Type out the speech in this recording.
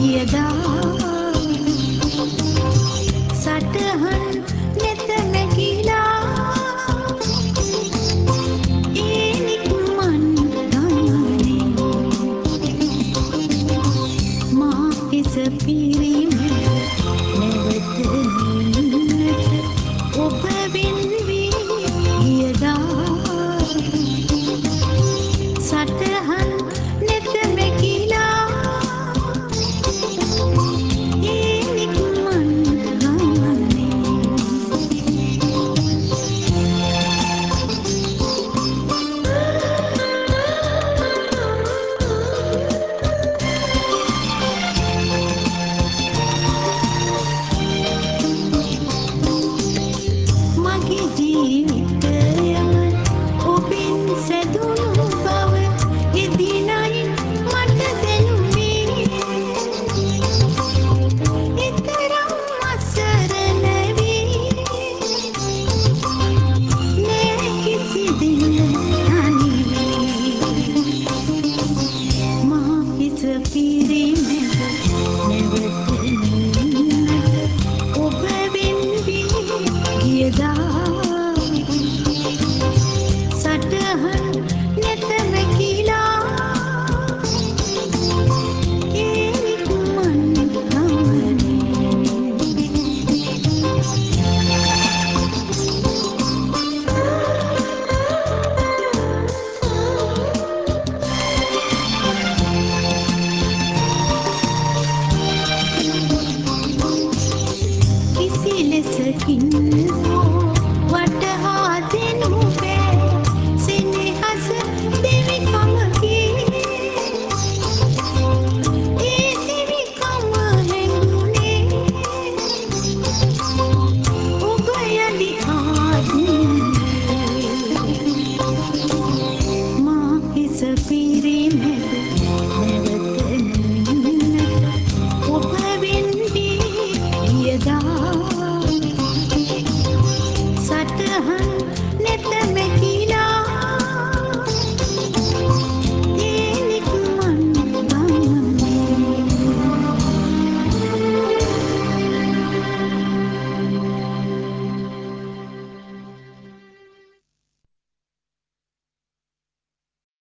yeah da me in